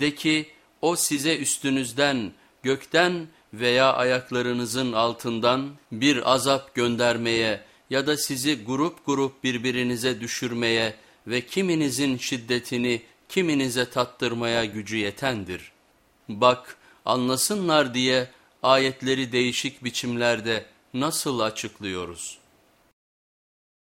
De ki o size üstünüzden, gökten veya ayaklarınızın altından bir azap göndermeye ya da sizi grup grup birbirinize düşürmeye ve kiminizin şiddetini kiminize tattırmaya gücü yetendir. Bak anlasınlar diye ayetleri değişik biçimlerde nasıl açıklıyoruz.''